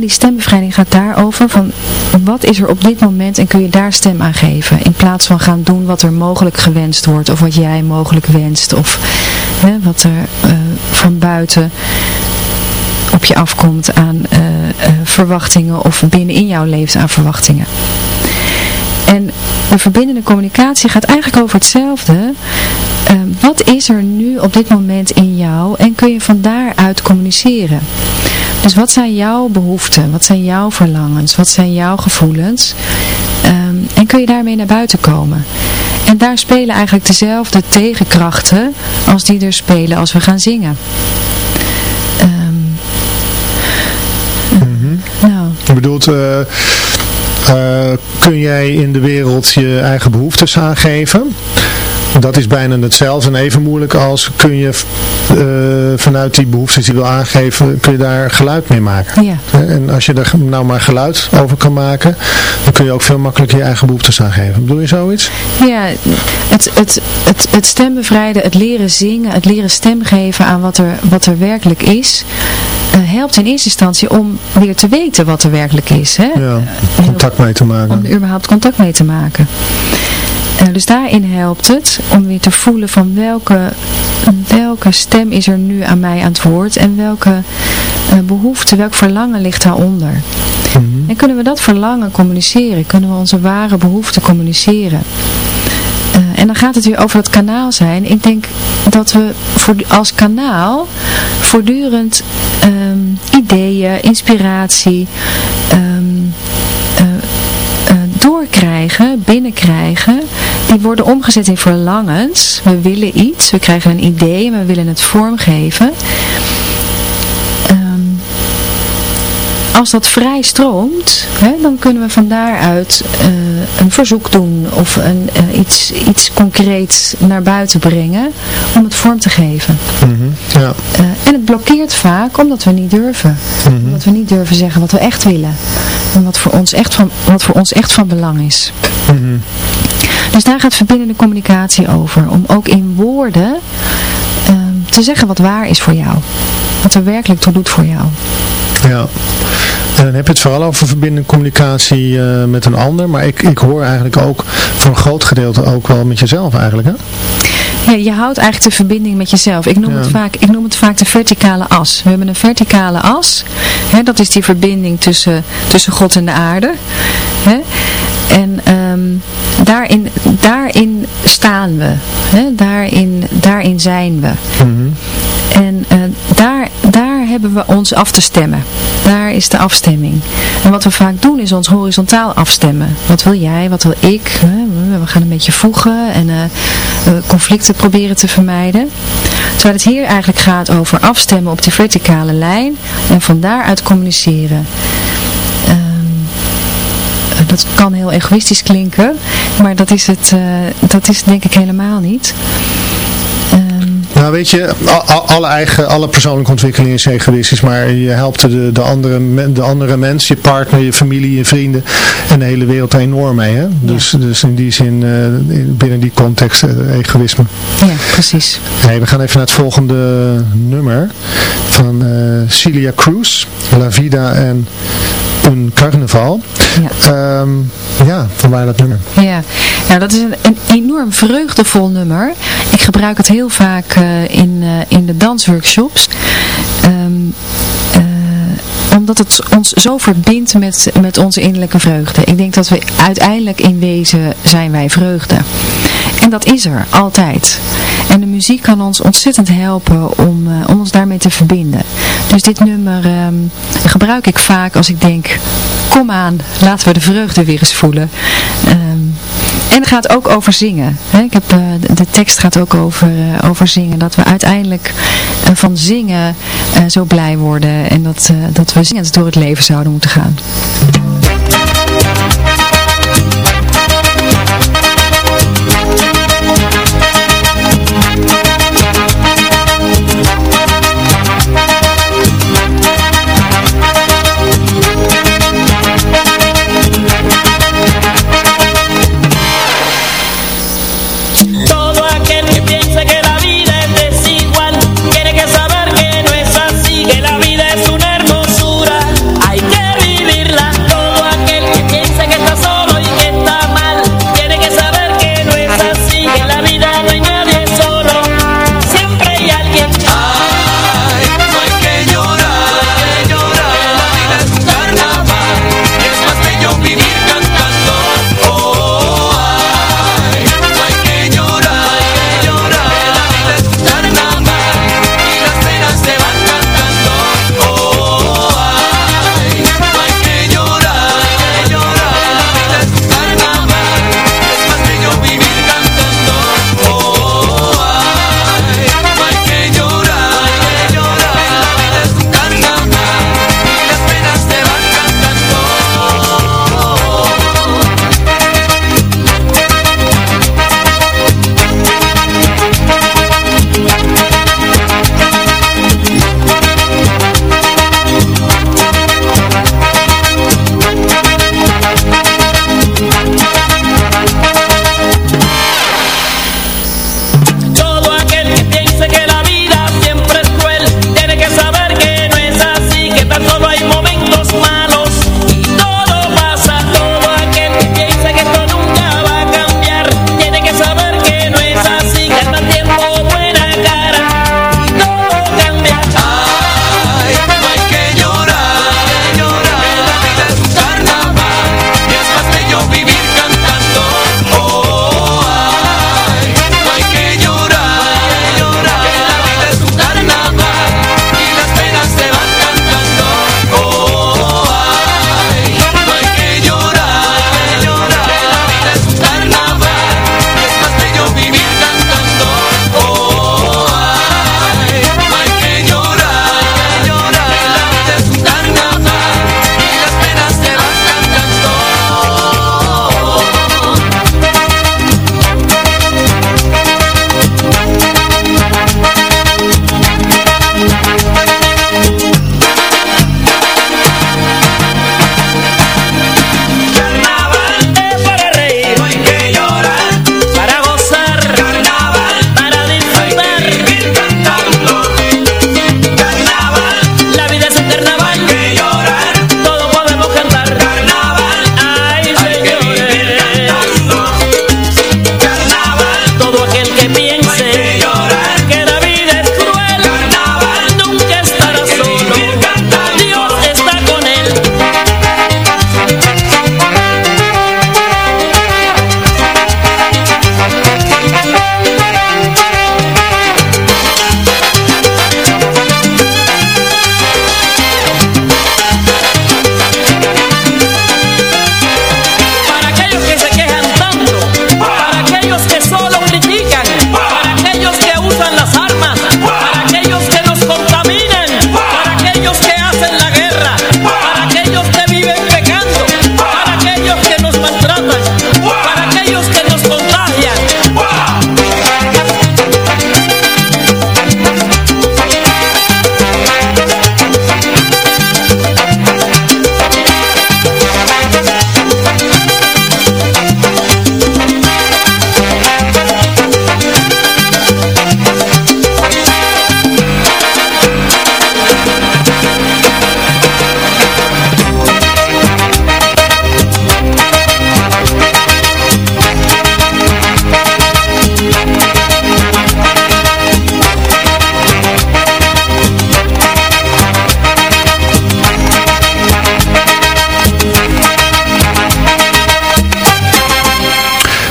die stembevrijding gaat daarover van wat is er op dit moment en kun je daar stem aan geven. In plaats van gaan doen wat er mogelijk gewenst wordt of wat jij mogelijk wenst of wat er van buiten op je afkomt aan uh, uh, verwachtingen of binnenin jou leeft aan verwachtingen. En de verbindende communicatie gaat eigenlijk over hetzelfde. Uh, wat is er nu op dit moment in jou en kun je van daaruit communiceren? Dus wat zijn jouw behoeften? Wat zijn jouw verlangens? Wat zijn jouw gevoelens? Um, en kun je daarmee naar buiten komen? En daar spelen eigenlijk dezelfde tegenkrachten als die er spelen als we gaan zingen. Um, mm -hmm. Nou. Je bedoelt... Uh... Uh, kun jij in de wereld je eigen behoeftes aangeven? Dat is bijna hetzelfde en even moeilijk als kun je uh, vanuit die behoeftes die je wil aangeven, kun je daar geluid mee maken. Ja. En als je er nou maar geluid over kan maken, dan kun je ook veel makkelijker je eigen behoeftes aangeven. Bedoel je zoiets? Ja, het, het, het, het stembevrijden, het leren zingen, het leren stem geven aan wat er, wat er werkelijk is, uh, helpt in eerste instantie om weer te weten wat er werkelijk is. Hè? Ja, contact mee te maken. Om er überhaupt contact mee te maken. Uh, dus daarin helpt het om weer te voelen van welke, welke stem is er nu aan mij aan het woord en welke uh, behoefte, welk verlangen ligt daaronder. Mm -hmm. En kunnen we dat verlangen communiceren? Kunnen we onze ware behoeften communiceren? Uh, en dan gaat het weer over het kanaal zijn. Ik denk dat we voor, als kanaal voortdurend um, ideeën, inspiratie um, uh, uh, doorkrijgen, binnenkrijgen. Die worden omgezet in verlangens. We willen iets, we krijgen een idee en we willen het vormgeven. Um, als dat vrij stroomt, hè, dan kunnen we van daaruit uh, een verzoek doen of een, uh, iets, iets concreets naar buiten brengen om het vorm te geven. Mm -hmm, ja. uh, en het blokkeert vaak omdat we niet durven. Mhm. Mm -hmm. Omdat we niet durven zeggen wat we echt willen. En wat voor ons echt van, wat voor ons echt van belang is. Mm -hmm. Dus daar gaat verbindende communicatie over. Om ook in woorden te zeggen wat waar is voor jou. Wat er werkelijk toe doet voor jou. Ja. En dan heb je het vooral over verbindende communicatie uh, met een ander. Maar ik, ik hoor eigenlijk ook voor een groot gedeelte ook wel met jezelf eigenlijk. Hè? Ja, je houdt eigenlijk de verbinding met jezelf. Ik noem, Ja. het, vaak, ik noem het vaak de verticale as. We hebben een verticale as. Hè, dat is die verbinding tussen, tussen God en de aarde. Hè? En ehm, daarin, daarin staan we. Hè? Daarin, daarin zijn we. En eh, daar, daar hebben we ons af te stemmen. Daar is de afstemming. En wat we vaak doen is ons horizontaal afstemmen. Wat wil jij, wat wil ik? Hè? We gaan een beetje voegen en eh, conflicten proberen te vermijden. Terwijl het hier eigenlijk gaat over afstemmen op die verticale lijn en van daaruit communiceren. Dat kan heel egoïstisch klinken, maar dat is het, eh, dat is het denk ik helemaal niet. Ehm, Nou weet je, alle, eigen, alle persoonlijke ontwikkeling is egoïstisch, maar je helpt de, de, andere, de andere mens, je partner, je familie, je vrienden en de hele wereld er enorm mee. Hè? Dus, dus in die zin, eh, in- binnen die context, eh, egoïsme. ja, precies. Hey, we gaan even naar het volgende nummer van Celia Cruz, La Vida en Un Carnaval. Ja. Ehm, ja, vanwaar dat nummer. Ja, nou dat is een, een enorm vreugdevol nummer. Ik gebruik het heel vaak eh, in, eh, in de dansworkshops. Ehm, eh, omdat het ons zo verbindt met, met onze innerlijke vreugde. Ik denk dat we uiteindelijk in wezen zijn wij vreugde. En dat is er, altijd. En de muziek kan ons ontzettend helpen om, eh, ons daarmee te verbinden. Dus dit nummer ehm, gebruik ik vaak als ik denk, kom aan, laten we de vreugde weer eens voelen. Ehm, en het gaat ook over zingen. Ik heb, eh, de, tekst gaat ook over, eh, over zingen. Dat we uiteindelijk van zingen zo blij worden. En dat, dat we zingend door het leven zouden moeten gaan.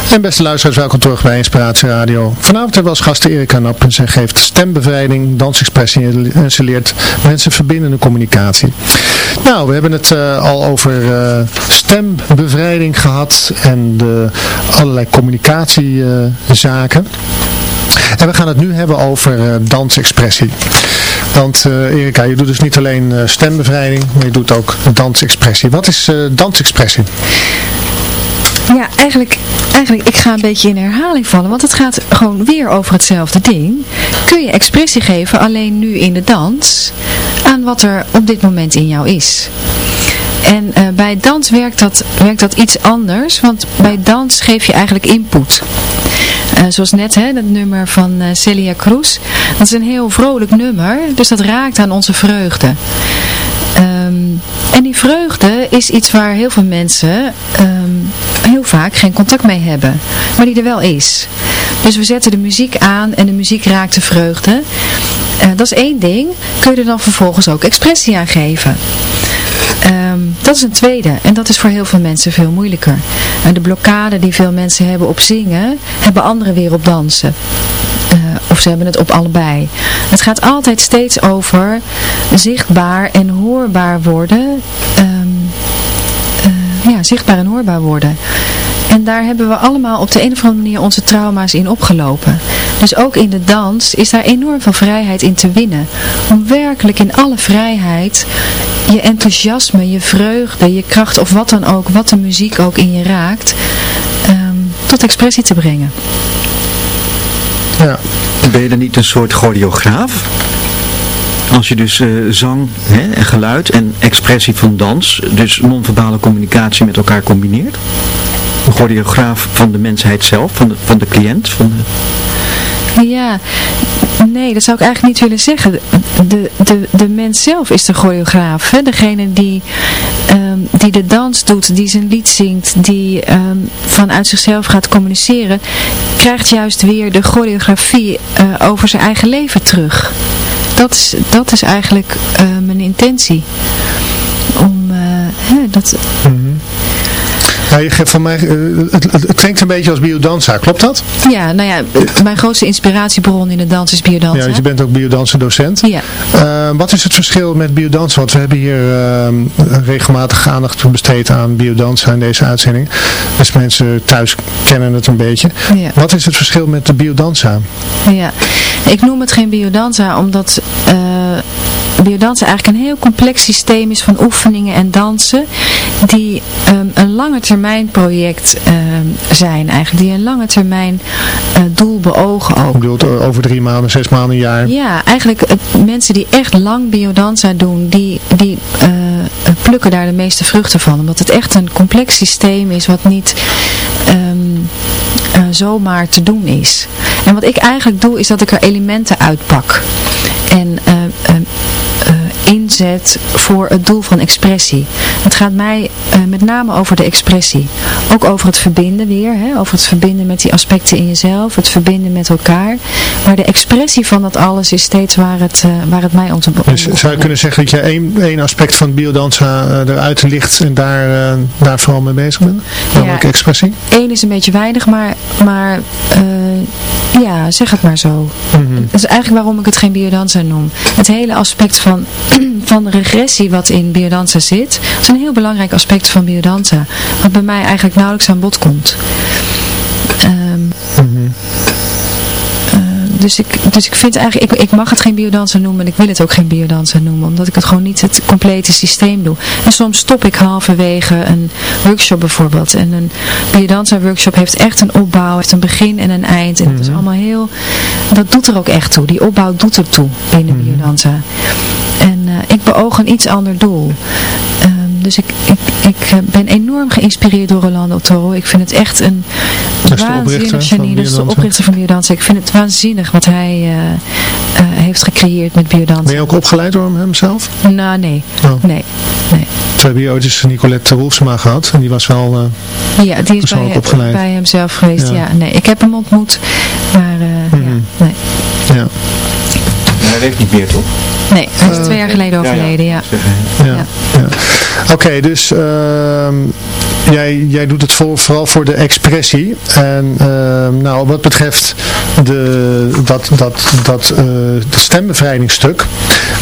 En beste luisteraars, welkom terug bij Inspiratie Radio. Vanavond hebben we als gasten Erika Nap zij geeft stembevrijding, dansexpressie en ze leert mensen verbindende communicatie. Nou, we hebben het eh, al over eh, stembevrijding gehad en de allerlei communicatiezaken. en we gaan het nu hebben over uh, dansexpressie. Want Erika, je doet dus niet alleen stembevrijding, maar je doet ook dansexpressie. Wat is dansexpressie? Ja, eigenlijk, eigenlijk, ik ga een beetje in herhaling vallen, want het gaat gewoon weer over hetzelfde ding. Kun je expressie geven, alleen nu in de dans, aan wat er op dit moment in jou is. En uh, bij dans werkt dat, werkt dat iets anders, want bij dans geef je eigenlijk input. Uh, zoals net, hè, dat nummer van uh, Celia Cruz. Dat is een heel vrolijk nummer, dus dat raakt aan onze vreugde. Um, en die vreugde is iets waar heel veel mensen um, heel vaak geen contact mee hebben. Maar die er wel is. Dus we zetten de muziek aan en de muziek raakt de vreugde. Uh, dat is één ding. Kun je er dan vervolgens ook expressie aan geven. Um, dat is een tweede. En dat is voor heel veel mensen veel moeilijker. De blokkade die veel mensen hebben op zingen, hebben anderen weer op dansen. Uh, of ze hebben het op allebei. Het gaat altijd steeds over zichtbaar en hoorbaar worden. Uh, ja, zichtbaar en hoorbaar worden. En daar hebben we allemaal op de een of andere manier onze trauma's in opgelopen. Dus ook in de dans is daar enorm veel vrijheid in te winnen. Om werkelijk in alle vrijheid je enthousiasme, je vreugde, je kracht of wat dan ook, wat de muziek ook in je raakt, um, tot expressie te brengen. Ja. Ben je dan niet een soort choreograaf? Als je dus uh, zang hè, en geluid en expressie van dans, dus non-verbale communicatie met elkaar combineert? Een choreograaf van de mensheid zelf, van de, van de cliënt? Van de... Ja, nee, dat zou ik eigenlijk niet willen zeggen. De, de, de mens zelf is de choreograaf. Degene die, um, die de dans doet, die zijn lied zingt, die um, vanuit zichzelf gaat communiceren, krijgt juist weer de choreografie uh, over zijn eigen leven terug. Dat is, dat is eigenlijk uh, mijn intentie. Om hè, dat... -hmm. Je geeft van mij, uh, het, klinkt een beetje als biodanza, klopt dat? Ja, nou ja, mijn grootste inspiratiebron in de dans is biodanza. Ja, je bent ook biodanza docent. Ja. Uh, wat is het verschil met biodanza? Want we hebben hier uh, regelmatig aandacht besteed aan biodanza in deze uitzending. Dus mensen thuis kennen het een beetje. Ja. Wat is het verschil met de biodanza? Ja, ik noem het geen biodanza omdat biodanza eigenlijk een heel complex systeem is van oefeningen en dansen die um, een lange termijn project um, zijn eigenlijk, die een lange termijn uh, doel beogen ook. Je bedoelt over drie maanden, zes maanden, een jaar? Ja, eigenlijk mensen die echt lang biodanza doen, die, die uh, plukken daar de meeste vruchten van, omdat het echt een complex systeem is wat niet um, uh, zomaar te doen is. En wat ik eigenlijk doe, is dat ik er elementen uitpak. En uh, inzet voor het doel van expressie. Het gaat mij uh, met name over de expressie. Ook over het verbinden weer. Hè? Over het verbinden met die aspecten in jezelf. Het verbinden met elkaar. Maar de expressie van dat alles is steeds waar het, uh, waar het mij om te dus Zou je kunnen zeggen dat je één, één aspect van biodanza uh, eruit licht en daar, daar vooral mee bezig bent? Namelijk ja, expressie? Eén is een beetje weinig, maar, maar ja, zeg het maar zo. Mm -hmm. Dat is eigenlijk waarom ik het geen biodanza noem. Het hele aspect van van regressie wat in biodanza zit. Is een heel belangrijk aspect van biodanza. Wat bij mij eigenlijk nauwelijks aan bod komt. Dus, ik, dus ik vind eigenlijk, ik, ik mag het geen biodanza noemen en ik wil het ook geen biodanza noemen. Omdat ik het gewoon niet het complete systeem doe. En soms stop ik halverwege een workshop bijvoorbeeld. En een biodanza workshop heeft echt een opbouw, heeft een begin en een eind. En mm -hmm. dat is allemaal heel, dat doet er ook echt toe. Die opbouw doet er toe binnen mm -hmm. En uh, ik beoog een iets ander doel. Dus ik, ik, ik ben enorm geïnspireerd door Rolando Toro. Ik vind het echt een waanzinnig genie. Dat is de oprichter van Biodanza. Ik vind het waanzinnig wat hij uh, uh, heeft gecreëerd met Biodanza. Ben je ook opgeleid door hem zelf? Nou, nee. Oh. Nee. nee. We hebben hier ooit eens Nicolette Wolfsma gehad. En die was wel uh, Ja, die is bij, ook opgeleid. bij hemzelf geweest. Ja. ja. nee. Ik heb hem ontmoet. Maar mm -hmm. ja, nee. Ja. Hij leeft niet meer, toch? Nee, hij is uh, twee jaar geleden overleden, ja. ja. ja. ja. Oké, okay, dus uh, jij, jij doet het voor, vooral voor de expressie. En ehm, nou, wat betreft de, dat, dat, dat uh, de stembevrijdingsstuk,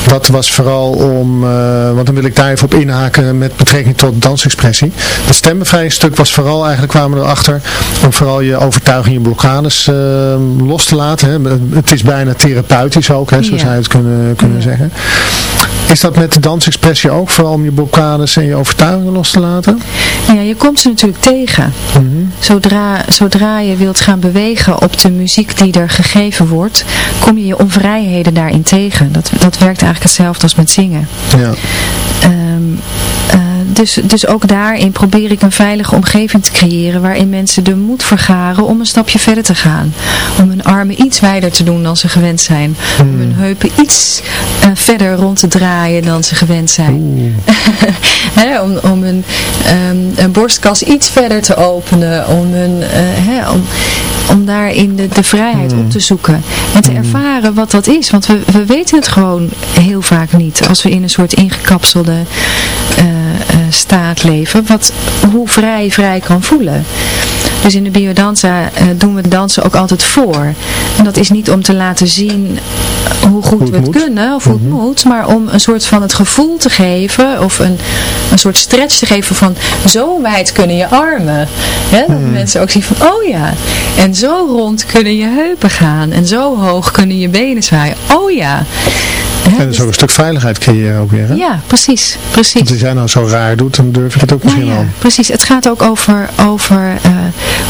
dat was vooral om, uh, want dan wil ik daar even op inhaken met betrekking tot dansexpressie. Het stembevrijdingsstuk was vooral eigenlijk, kwamen we erachter, om vooral je overtuiging, je blokkades uh, los te laten. Hè. Het is bijna therapeutisch ook, hè, zo ja. zou je het kunnen, kunnen ja. zeggen. Is dat met de dansexpressie ook, vooral om je blokkades en je overtuigingen los te laten? Ja, je komt ze natuurlijk tegen. Mm -hmm. zodra, zodra je wilt gaan bewegen op de muziek die er gegeven wordt, kom je je onvrijheden daarin tegen. Dat, dat werkt eigenlijk hetzelfde als met zingen. Ja. Um, uh, dus, dus ook daarin probeer ik een veilige omgeving te creëren waarin mensen de moed vergaren om een stapje verder te gaan. Om hun armen iets wijder te doen dan ze gewend zijn. Hmm. Om hun heupen iets uh, verder rond te draaien dan ze gewend zijn. He, om, om hun um, een borstkas iets verder te openen. Om, hun, uh, he, om, om daarin de, de vrijheid Hmm. op te zoeken. En te ervaren wat dat is. Want we, we weten het gewoon heel vaak niet. Als we in een soort ingekapselde uh, staat leven. Wat, hoe vrij vrij kan voelen. Dus in de biodanza uh, doen we dansen ook altijd voor. En dat is niet om te laten zien hoe goed Hoe we het moet. kunnen of hoe het moet. Maar om een soort van het gevoel te geven. Of een, een soort stretch te geven van zo wijd kunnen je armen. Hè? Dat mensen ook zien van oh ja. En zo rond kunnen je heupen gaan. En zo hoog kunnen je benen zwaaien. Oh ja. Hè, En dus ook een stuk veiligheid creëren ook weer. Hè? ja, precies. precies. Want als jij nou zo raar doet, dan durf ik het ook misschien Nou ja, wel. precies. Het gaat ook over, over uh,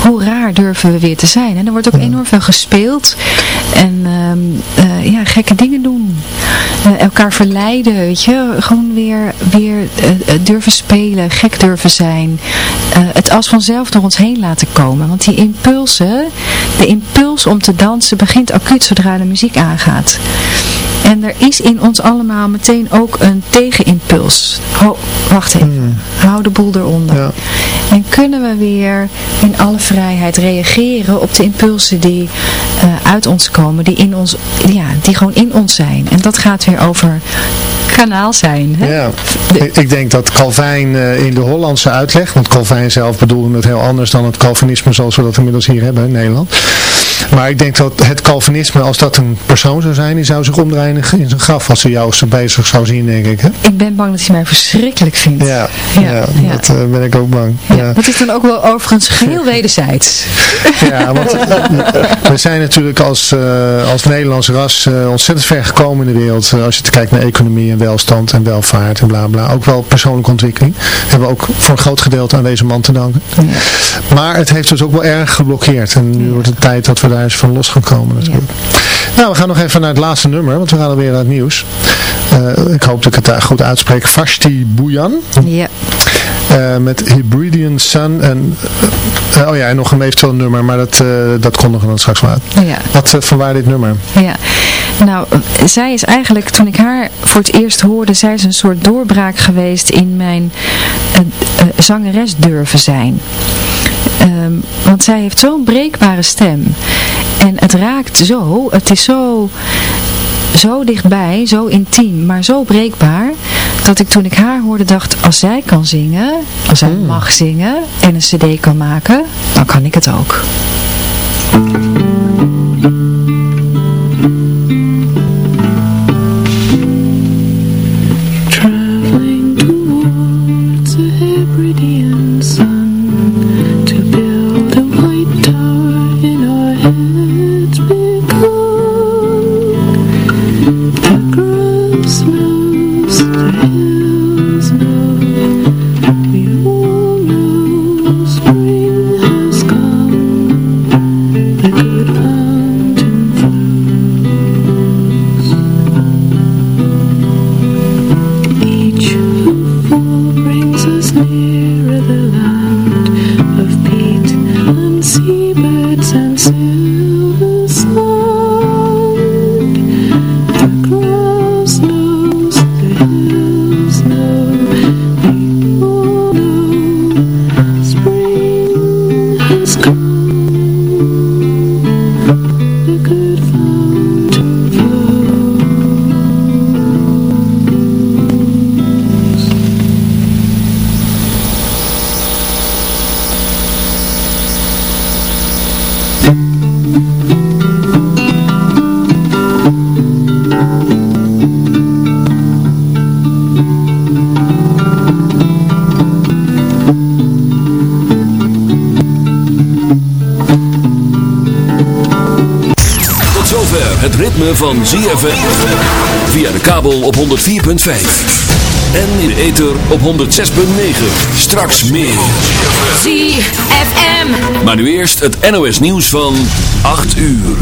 hoe raar durven we weer te zijn. En er wordt ook enorm veel gespeeld. En um, uh, ja, gekke dingen doen. Uh, elkaar verleiden, weet je. Gewoon weer, weer durven spelen, gek durven zijn. het als vanzelf door ons heen laten komen. Want die impulsen, de impuls om te dansen begint acuut zodra de muziek aangaat. En er is in ons allemaal meteen ook een tegenimpuls. Ho, wacht even. Hmm. Hou de boel eronder. Ja. En kunnen we weer in alle vrijheid reageren op de impulsen die uh, uit ons komen. Die, in ons, ja, die gewoon in ons zijn. En dat gaat weer over kanaal zijn. Hè? Ja, ik, denk dat Calvijn uh, in de Hollandse uitleg, want Calvijn zelf bedoelde het heel anders dan het Calvinisme zoals we dat inmiddels hier hebben in Nederland. Maar ik denk dat het Calvinisme, als dat een persoon zou zijn, die zou zich omdraaien in zijn graf als hij jou zo bezig zou zien, denk ik. Hè? Ik ben bang dat hij mij verschrikkelijk vindt. Ja, ja, ja, ja. dat uh, ben ik ook bang. Ja, Dat is dan ook wel overigens geheel wederzijds. Ja, want we zijn natuurlijk als, uh, als Nederlands ras uh, ontzettend ver gekomen in de wereld. als je kijkt naar economie en welstand en welvaart en bla bla. Ook wel persoonlijke ontwikkeling. Hebben we ook voor een groot gedeelte aan deze man te danken. Maar het heeft dus ook wel erg geblokkeerd. En nu wordt het tijd dat we daar eens van los gaan komen natuurlijk. Nou, we gaan nog even naar het laatste nummer, want we gaan alweer naar het nieuws. Uh, ik hoop dat ik het goed uitspreek. Vashti Bouyan. Ja. Uh, met Hebridean Sun en uh, oh ja, en nog een eventueel nummer, maar dat, dat kondigen we dan straks wel uit. Ja. Wat van waar dit nummer? Ja, nou, zij is eigenlijk, toen ik haar voor het eerst hoorde, zij is een soort doorbraak geweest in mijn zangeres durven zijn. Um, want zij heeft zo'n breekbare stem. En het raakt zo, het is zo, zo dichtbij, zo intiem, maar zo breekbaar. Dat ik toen ik haar hoorde dacht, als zij kan zingen, als zij mm. mag zingen en een cd kan maken, dan kan ik het ook. Van ZFM. Via de kabel op 104.5. En in de ether op 106.9. Straks meer. ZFM. Maar nu eerst het NOS nieuws van 8 uur.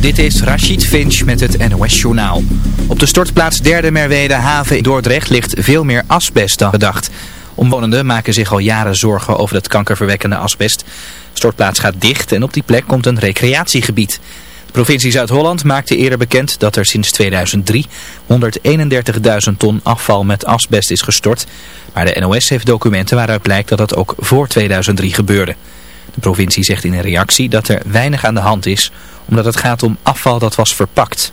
Dit is Rachid Finch met het NOS Journaal. Op de stortplaats Derde Merwede haven in Dordrecht ligt veel meer asbest dan gedacht. Omwonenden maken zich al jaren zorgen over het kankerverwekkende asbest. De stortplaats gaat dicht en op die plek komt een recreatiegebied. De provincie Zuid-Holland maakte eerder bekend dat er sinds 2003 131.000 ton afval met asbest is gestort. Maar de NOS heeft documenten waaruit blijkt dat dat ook voor 2003 gebeurde. De provincie zegt in een reactie dat er weinig aan de hand is, omdat het gaat om afval dat was verpakt.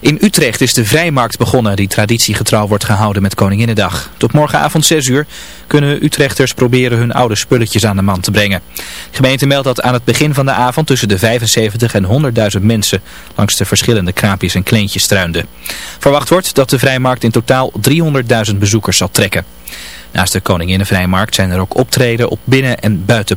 In Utrecht is de vrijmarkt begonnen die traditiegetrouw wordt gehouden met Koninginnedag. Tot morgenavond 6 uur kunnen Utrechters proberen hun oude spulletjes aan de man te brengen. De gemeente meldt dat aan het begin van de avond tussen de 75 en 100.000 mensen langs de verschillende kraapjes en kleentjes struinden. Verwacht wordt dat de vrijmarkt in totaal 300.000 bezoekers zal trekken. Naast de Koninginnenvrijmarkt zijn er ook optreden op binnen- en buiten